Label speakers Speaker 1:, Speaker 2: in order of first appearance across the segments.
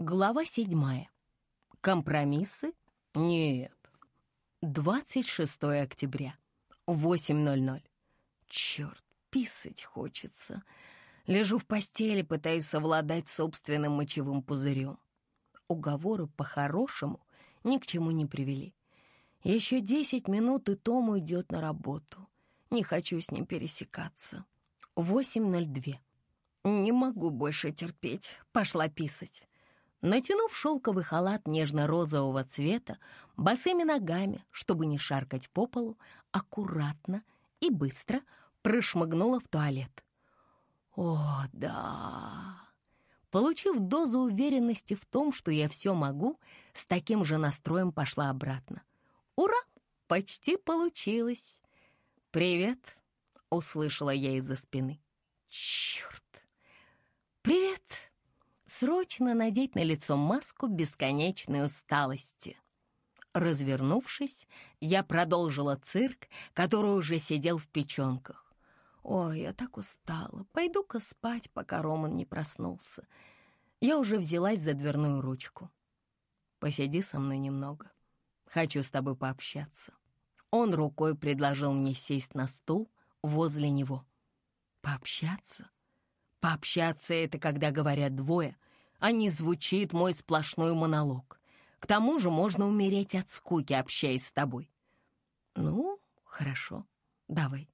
Speaker 1: Глава седьмая. Компромиссы? Нет. 26 октября. 8.00. Черт, писать хочется. Лежу в постели, пытаюсь совладать собственным мочевым пузырем. Уговоры по-хорошему ни к чему не привели. Еще десять минут, и Том уйдет на работу. Не хочу с ним пересекаться. 8.02. Не могу больше терпеть. Пошла писать. Натянув шелковый халат нежно-розового цвета, босыми ногами, чтобы не шаркать по полу, аккуратно и быстро прошмыгнула в туалет. О, да! Получив дозу уверенности в том, что я все могу, с таким же настроем пошла обратно. Ура! Почти получилось! «Привет!» — услышала я из-за спины. «Черт!» «Привет!» Срочно надеть на лицо маску бесконечной усталости. Развернувшись, я продолжила цирк, который уже сидел в печенках. Ой, я так устала. Пойду-ка спать, пока Роман не проснулся. Я уже взялась за дверную ручку. Посиди со мной немного. Хочу с тобой пообщаться. Он рукой предложил мне сесть на стул возле него. Пообщаться? Пообщаться — это когда говорят двое, а не звучит мой сплошной монолог. К тому же можно умереть от скуки, общаясь с тобой. Ну, хорошо, давай.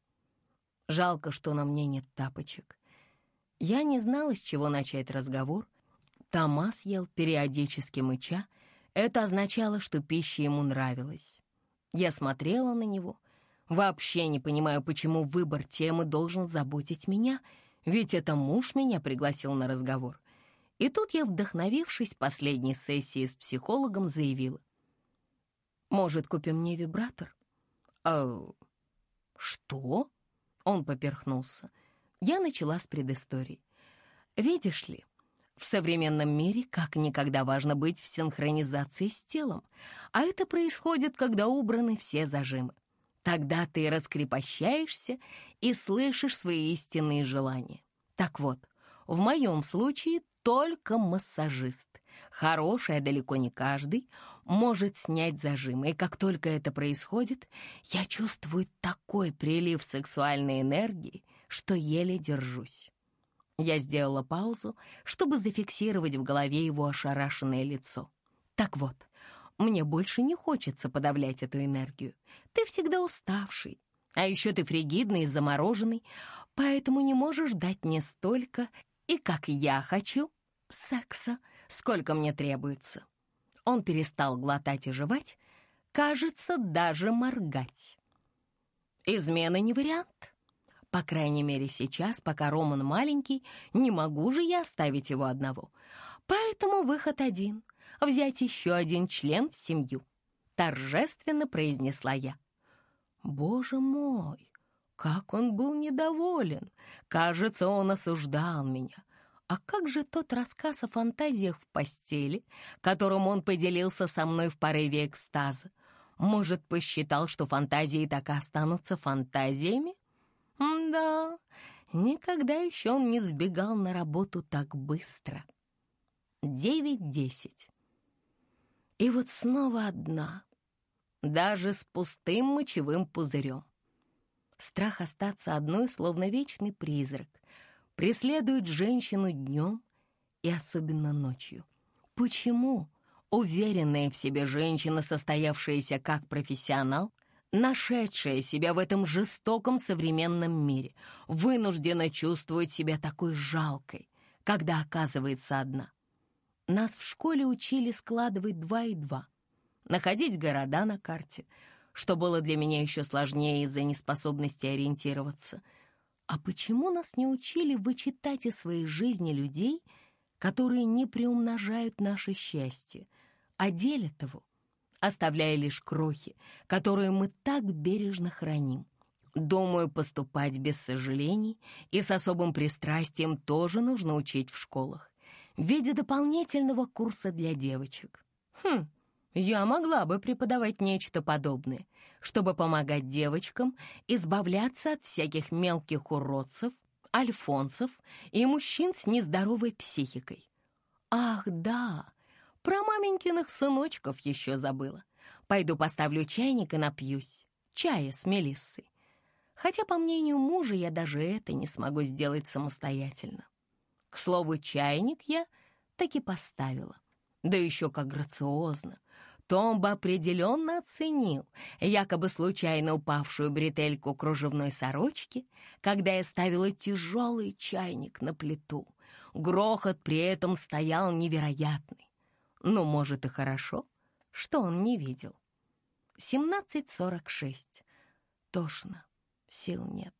Speaker 1: Жалко, что на мне нет тапочек. Я не знала, с чего начать разговор. Томас ел периодически мыча. Это означало, что пища ему нравилась. Я смотрела на него. Вообще не понимаю, почему выбор темы должен заботить меня — ведь это муж меня пригласил на разговор. И тут я, вдохновившись последней сессией с психологом, заявила. «Может, купим мне вибратор?» «А что?» Он поперхнулся. Я начала с предыстории. «Видишь ли, в современном мире как никогда важно быть в синхронизации с телом, а это происходит, когда убраны все зажимы. Тогда ты раскрепощаешься и слышишь свои истинные желания. Так вот, в моем случае только массажист. Хороший, а далеко не каждый, может снять зажимы. И как только это происходит, я чувствую такой прилив сексуальной энергии, что еле держусь. Я сделала паузу, чтобы зафиксировать в голове его ошарашенное лицо. Так вот, мне больше не хочется подавлять эту энергию. Ты всегда уставший. А еще ты фригидный и замороженный, поэтому не можешь дать мне столько, и как я хочу, секса, сколько мне требуется. Он перестал глотать и жевать, кажется, даже моргать. Измена не вариант. По крайней мере, сейчас, пока Роман маленький, не могу же я оставить его одного. Поэтому выход один — взять еще один член в семью», — торжественно произнесла я. «Боже мой, как он был недоволен! Кажется, он осуждал меня. А как же тот рассказ о фантазиях в постели, которым он поделился со мной в порыве экстаза? Может, посчитал, что фантазии так и останутся фантазиями? да, никогда еще он не сбегал на работу так быстро. Девять десять. И вот снова одна, даже с пустым мочевым пузырем. Страх остаться одной, словно вечный призрак, преследует женщину днем и особенно ночью. Почему уверенная в себе женщина, состоявшаяся как профессионал, нашедшая себя в этом жестоком современном мире, вынуждена чувствовать себя такой жалкой, когда оказывается одна? Нас в школе учили складывать два и два, находить города на карте, что было для меня еще сложнее из-за неспособности ориентироваться. А почему нас не учили вычитать из своей жизни людей, которые не приумножают наше счастье, а делят его, оставляя лишь крохи, которые мы так бережно храним? Думаю, поступать без сожалений и с особым пристрастием тоже нужно учить в школах в виде дополнительного курса для девочек. Хм, я могла бы преподавать нечто подобное, чтобы помогать девочкам избавляться от всяких мелких уродцев, альфонсов и мужчин с нездоровой психикой. Ах, да, про маменькиных сыночков еще забыла. Пойду поставлю чайник и напьюсь. Чая с Мелиссой. Хотя, по мнению мужа, я даже это не смогу сделать самостоятельно. К слову, чайник я таки поставила. Да еще как грациозно. Том бы определенно оценил якобы случайно упавшую бретельку кружевной сорочки, когда я ставила тяжелый чайник на плиту. Грохот при этом стоял невероятный. Ну, может, и хорошо, что он не видел. 17.46. Тошно, сил нет.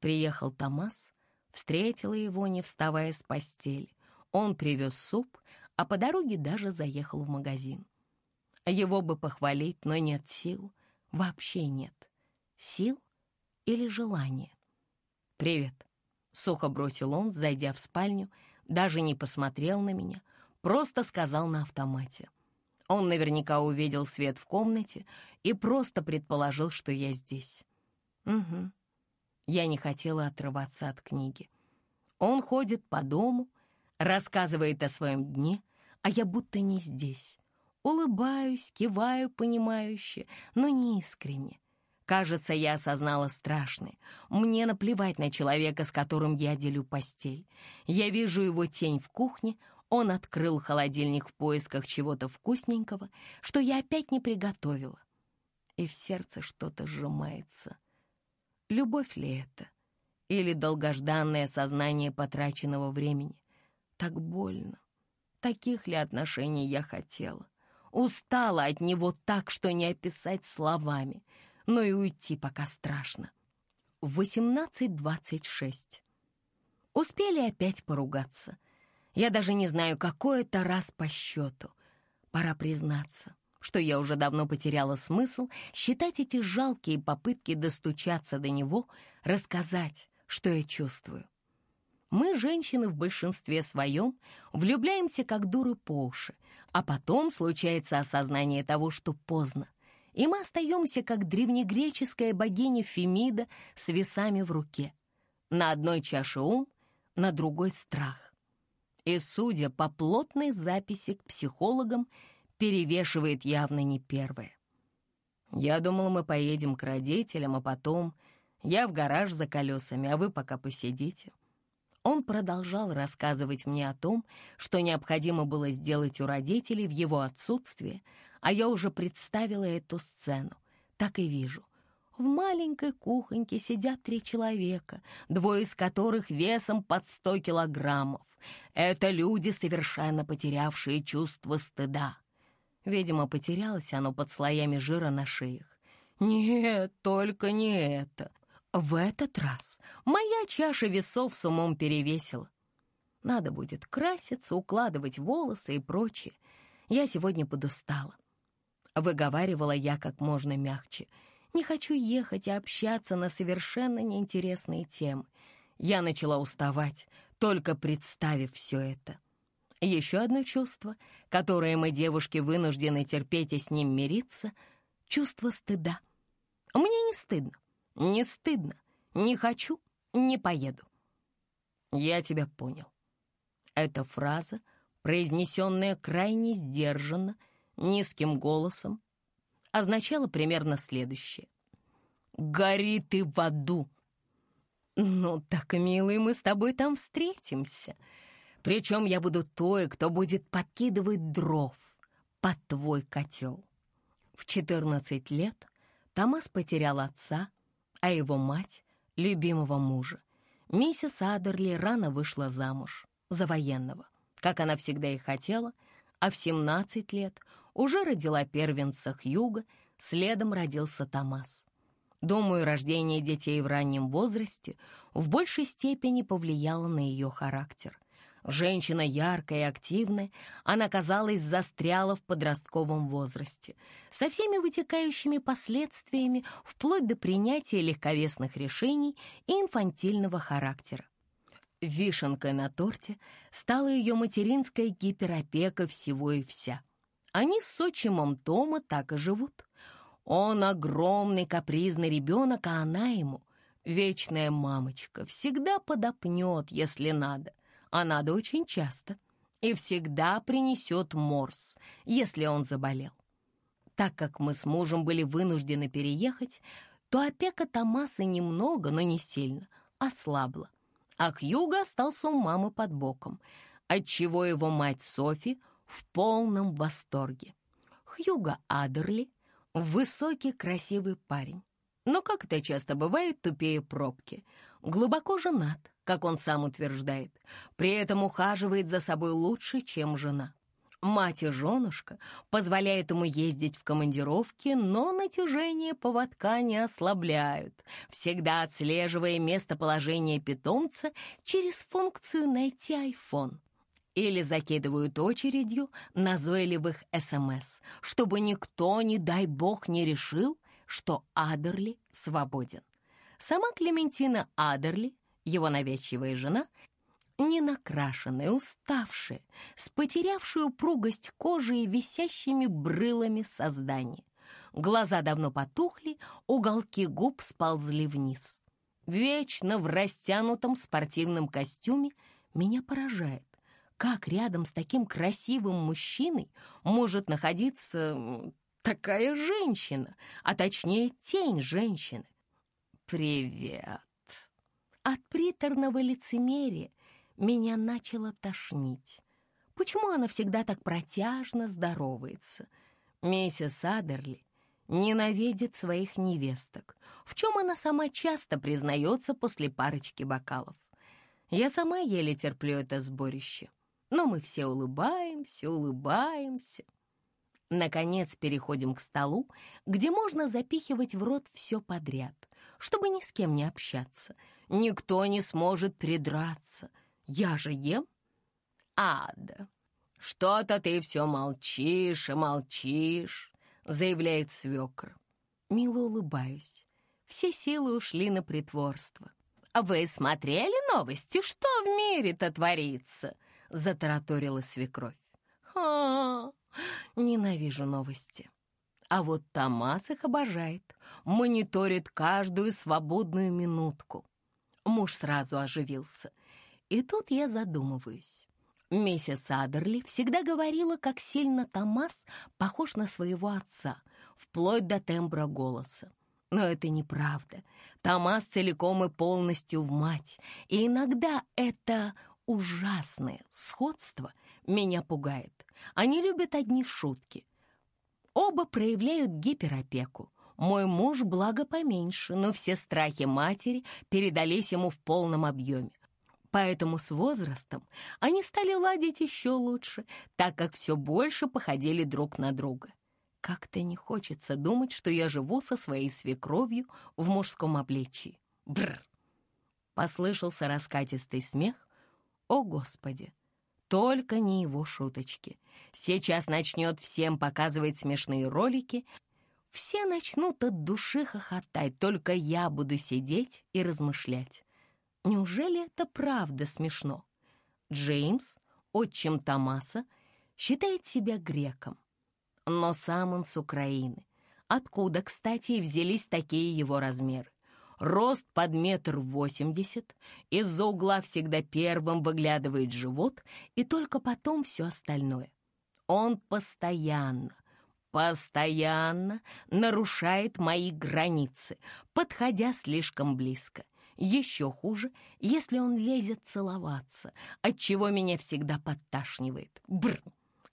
Speaker 1: Приехал Томас, встретила его, не вставая с постели. Он привез суп, а по дороге даже заехал в магазин. Его бы похвалить, но нет сил. Вообще нет. Сил или желания? «Привет», — сухо бросил он, зайдя в спальню, даже не посмотрел на меня, просто сказал на автомате. Он наверняка увидел свет в комнате и просто предположил, что я здесь. Угу. Я не хотела отрываться от книги. Он ходит по дому, рассказывает о своем дне, а я будто не здесь. Улыбаюсь, киваю понимающе, но не искренне. Кажется, я осознала страшное. Мне наплевать на человека, с которым я делю постель. Я вижу его тень в кухне, он открыл холодильник в поисках чего-то вкусненького, что я опять не приготовила. И в сердце что-то сжимается. Любовь ли это? Или долгожданное сознание потраченного времени? Так больно. Таких ли отношений я хотела? Устала от него так, что не описать словами, но и уйти пока страшно. 18.26. Успели опять поругаться — я даже не знаю, какой это раз по счету. Пора признаться, что я уже давно потеряла смысл считать эти жалкие попытки достучаться до него, рассказать, что я чувствую. Мы, женщины, в большинстве своем влюбляемся как дуры по уши, а потом случается осознание того, что поздно, и мы остаемся как древнегреческая богиня Фемида с весами в руке. На одной чаше ум, на другой страх. И, судя по плотной записи к психологам, перевешивает явно не первое. Я думал, мы поедем к родителям, а потом я в гараж за колесами, а вы пока посидите. Он продолжал рассказывать мне о том, что необходимо было сделать у родителей в его отсутствие, а я уже представила эту сцену. Так и вижу. В маленькой кухоньке сидят три человека, двое из которых весом под сто килограммов. Это люди, совершенно потерявшие чувство стыда. Видимо, потерялось оно под слоями жира на шеях. Нет, только не это. В этот раз моя чаша весов с умом перевесила. Надо будет краситься, укладывать волосы и прочее. Я сегодня подустала. Выговаривала я как можно мягче. Не хочу ехать и общаться на совершенно неинтересные темы. Я начала уставать, только представив все это. Еще одно чувство, которое мы, девушки, вынуждены терпеть и с ним мириться — чувство стыда. Мне не стыдно, не стыдно, не хочу, не поеду. Я тебя понял. Эта фраза, произнесенная крайне сдержанно, низким голосом, означала примерно следующее. «Гори ты в аду!» «Ну так, милый, мы с тобой там встретимся. Причем я буду той, кто будет подкидывать дров под твой котел». В 14 лет Томас потерял отца, а его мать — любимого мужа. Миссис Адерли рано вышла замуж за военного, как она всегда и хотела, а в 17 лет уже родила первенца Хьюга, следом родился Томас. Думаю, рождение детей в раннем возрасте в большей степени повлияло на ее характер. Женщина яркая и активная, она, казалось, застряла в подростковом возрасте, со всеми вытекающими последствиями вплоть до принятия легковесных решений и инфантильного характера. Вишенкой на торте стала ее материнская гиперопека всего и вся. Они с отчимом Тома так и живут. Он огромный капризный ребенок, а она ему вечная мамочка, всегда подопнет, если надо, а надо очень часто. и всегда принесет морс, если он заболел. Так как мы с мужем были вынуждены переехать, то опека Томаса немного, но не сильно, ослабла. А Хьюго остался у мамы под боком, отчего его мать Софи в полном восторге. Хьюго Адерли — высокий красивый парень, но, как это часто бывает, тупее пробки. Глубоко женат, как он сам утверждает, при этом ухаживает за собой лучше, чем жена. Мать и женушка позволяют ему ездить в командировки, но натяжение поводка не ослабляют, всегда отслеживая местоположение питомца через функцию «Найти iPhone» или закидывают очередью назойливых СМС, чтобы никто, не дай бог, не решил, что Адерли свободен. Сама Клементина Адерли, его навязчивая жена, ненакрашенная, уставшая, с потерявшей упругость кожи и висящими брылами создания. Глаза давно потухли, уголки губ сползли вниз. Вечно в растянутом спортивном костюме меня поражает, как рядом с таким красивым мужчиной может находиться такая женщина, а точнее тень женщины. «Привет!» От приторного лицемерия меня начало тошнить. Почему она всегда так протяжно здоровается? Миссис Адерли ненавидит своих невесток, в чем она сама часто признается после парочки бокалов. Я сама еле терплю это сборище, но мы все улыбаемся, улыбаемся. Наконец переходим к столу, где можно запихивать в рот все подряд, чтобы ни с кем не общаться. Никто не сможет придраться — я же ем. Ада, что-то ты все молчишь и молчишь, заявляет свекр. Мило улыбаюсь. Все силы ушли на притворство. «Вы смотрели новости? Что в мире-то творится?» — затараторила свекровь. «Ха! Ненавижу новости. А вот Томас их обожает, мониторит каждую свободную минутку». Муж сразу оживился. И тут я задумываюсь. Миссис Адерли всегда говорила, как сильно Томас похож на своего отца, вплоть до тембра голоса. Но это неправда. Томас целиком и полностью в мать. И иногда это ужасное сходство меня пугает. Они любят одни шутки. Оба проявляют гиперопеку. Мой муж, благо, поменьше, но все страхи матери передались ему в полном объеме. Поэтому с возрастом они стали ладить еще лучше, так как все больше походили друг на друга. Как-то не хочется думать, что я живу со своей свекровью в мужском обличии. Бррр! Послышался раскатистый смех. О, Господи! Только не его шуточки. Сейчас начнет всем показывать смешные ролики. Все начнут от души хохотать, только я буду сидеть и размышлять. Неужели это правда смешно? Джеймс, отчим Томаса, считает себя греком. Но сам он с Украины. Откуда, кстати, и взялись такие его размеры? Рост под метр восемьдесят, из-за угла всегда первым выглядывает живот, и только потом все остальное. Он постоянно, постоянно нарушает мои границы, подходя слишком близко. Еще хуже, если он лезет целоваться, от чего меня всегда подташнивает. Бр!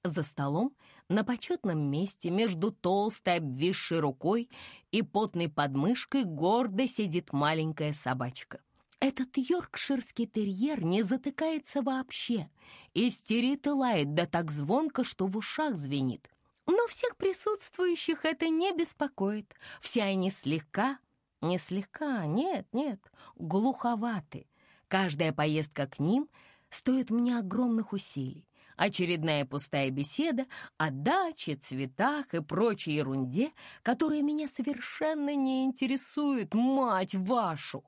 Speaker 1: За столом, на почетном месте, между толстой обвисшей рукой и потной подмышкой гордо сидит маленькая собачка. Этот йоркширский терьер не затыкается вообще, истерит и лает, да так звонко, что в ушах звенит. Но всех присутствующих это не беспокоит. Все они слегка не слегка, нет, нет, глуховаты. Каждая поездка к ним стоит мне огромных усилий. Очередная пустая беседа о даче, цветах и прочей ерунде, которая меня совершенно не интересует, мать вашу!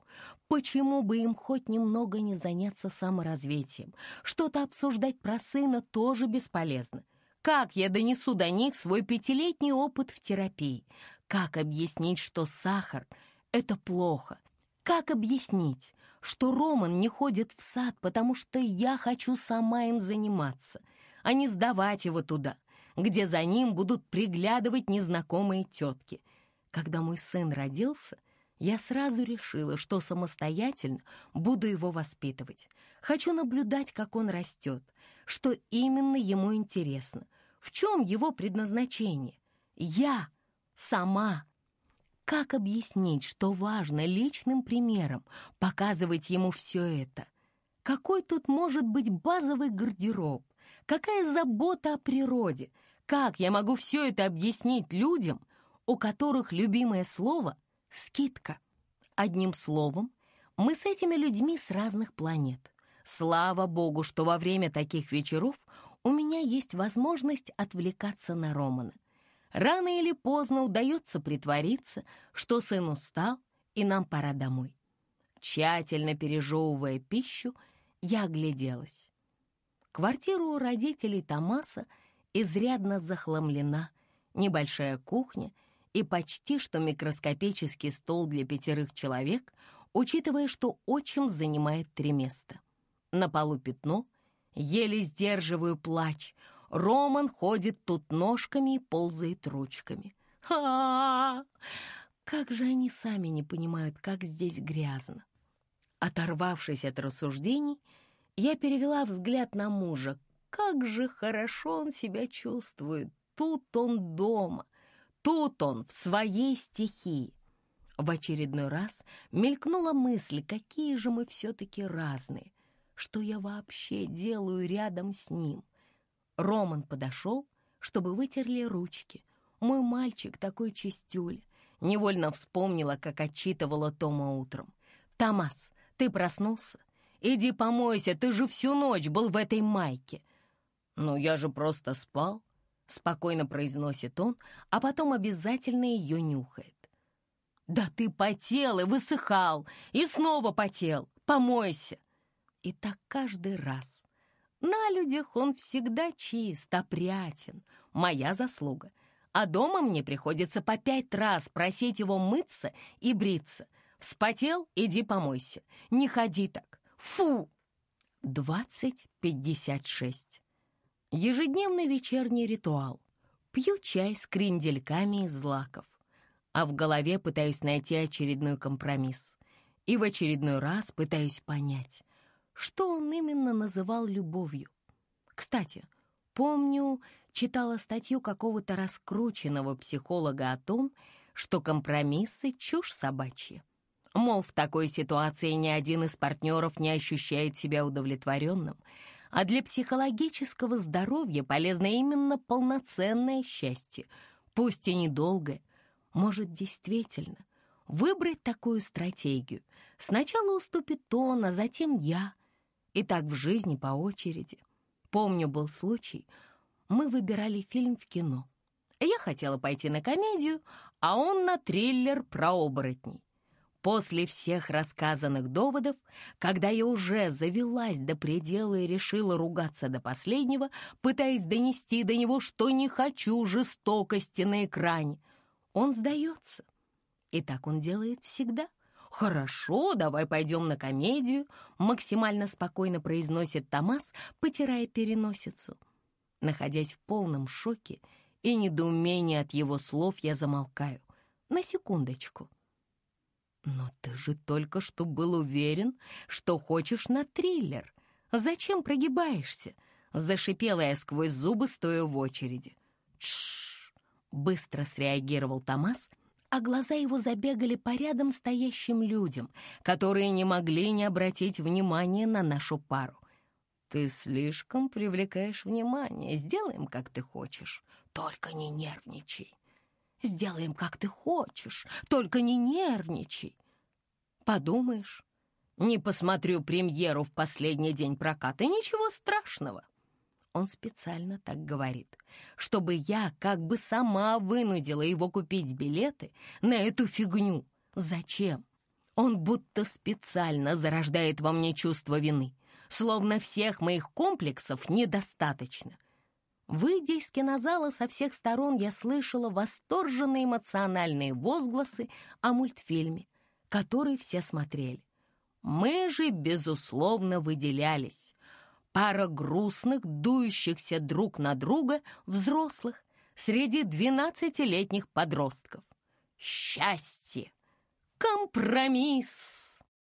Speaker 1: Почему бы им хоть немного не заняться саморазвитием? Что-то обсуждать про сына тоже бесполезно. Как я донесу до них свой пятилетний опыт в терапии? Как объяснить, что сахар — это плохо. Как объяснить, что Роман не ходит в сад, потому что я хочу сама им заниматься? а не сдавать его туда, где за ним будут приглядывать незнакомые тетки. Когда мой сын родился, я сразу решила, что самостоятельно буду его воспитывать. Хочу наблюдать, как он растет, что именно ему интересно, в чем его предназначение. Я сама. Как объяснить, что важно личным примером показывать ему все это? Какой тут может быть базовый гардероб? Какая забота о природе? Как я могу все это объяснить людям, у которых любимое слово — скидка? Одним словом, мы с этими людьми с разных планет. Слава богу, что во время таких вечеров у меня есть возможность отвлекаться на Романа. Рано или поздно удается притвориться, что сын устал, и нам пора домой. Тщательно пережевывая пищу, я огляделась. Квартира у родителей Томаса изрядно захламлена, небольшая кухня и почти что микроскопический стол для пятерых человек, учитывая, что отчим занимает три места. На полу пятно, еле сдерживаю плач. Роман ходит тут ножками и ползает ручками. Ха! Как же они сами не понимают, как здесь грязно. Оторвавшись от рассуждений, я перевела взгляд на мужа. Как же хорошо он себя чувствует. Тут он дома. Тут он в своей стихии. В очередной раз мелькнула мысль, какие же мы все-таки разные. Что я вообще делаю рядом с ним? Роман подошел, чтобы вытерли ручки. Мой мальчик такой чистюля. Невольно вспомнила, как отчитывала Тома утром. «Томас, ты проснулся? Иди помойся, ты же всю ночь был в этой майке». «Ну, я же просто спал», — спокойно произносит он, а потом обязательно ее нюхает. «Да ты потел и высыхал, и снова потел. Помойся!» И так каждый раз. На людях он всегда чист, опрятен. Моя заслуга. А дома мне приходится по пять раз просить его мыться и бриться — Вспотел? Иди помойся. Не ходи так. Фу! Двадцать пятьдесят шесть. Ежедневный вечерний ритуал. Пью чай с крендельками из злаков. А в голове пытаюсь найти очередной компромисс. И в очередной раз пытаюсь понять, что он именно называл любовью. Кстати, помню, читала статью какого-то раскрученного психолога о том, что компромиссы — чушь собачья. Мол, в такой ситуации ни один из партнеров не ощущает себя удовлетворенным, а для психологического здоровья полезно именно полноценное счастье, пусть и недолгое. Может, действительно, выбрать такую стратегию. Сначала уступит он, а затем я. И так в жизни по очереди. Помню, был случай, мы выбирали фильм в кино. Я хотела пойти на комедию, а он на триллер про оборотней. После всех рассказанных доводов, когда я уже завелась до предела и решила ругаться до последнего, пытаясь донести до него, что не хочу жестокости на экране, он сдается. И так он делает всегда. «Хорошо, давай пойдем на комедию», — максимально спокойно произносит Томас, потирая переносицу. Находясь в полном шоке и недоумении от его слов, я замолкаю. На секундочку. «Но ты же только что был уверен, что хочешь на триллер. Зачем прогибаешься?» Зашипела я сквозь зубы, стоя в очереди. «Тш!» — быстро среагировал Томас, а глаза его забегали по рядом стоящим людям, которые не могли не обратить внимания на нашу пару. «Ты слишком привлекаешь внимание. Сделаем, как ты хочешь. Только не нервничай». Сделаем, как ты хочешь, только не нервничай. Подумаешь, не посмотрю премьеру в последний день проката, ничего страшного. Он специально так говорит, чтобы я как бы сама вынудила его купить билеты на эту фигню. Зачем? Он будто специально зарождает во мне чувство вины, словно всех моих комплексов недостаточно. Выйдя из кинозала, со всех сторон я слышала восторженные эмоциональные возгласы о мультфильме, который все смотрели. Мы же, безусловно, выделялись. Пара грустных, дующихся друг на друга взрослых среди двенадцатилетних подростков. Счастье! Компромисс!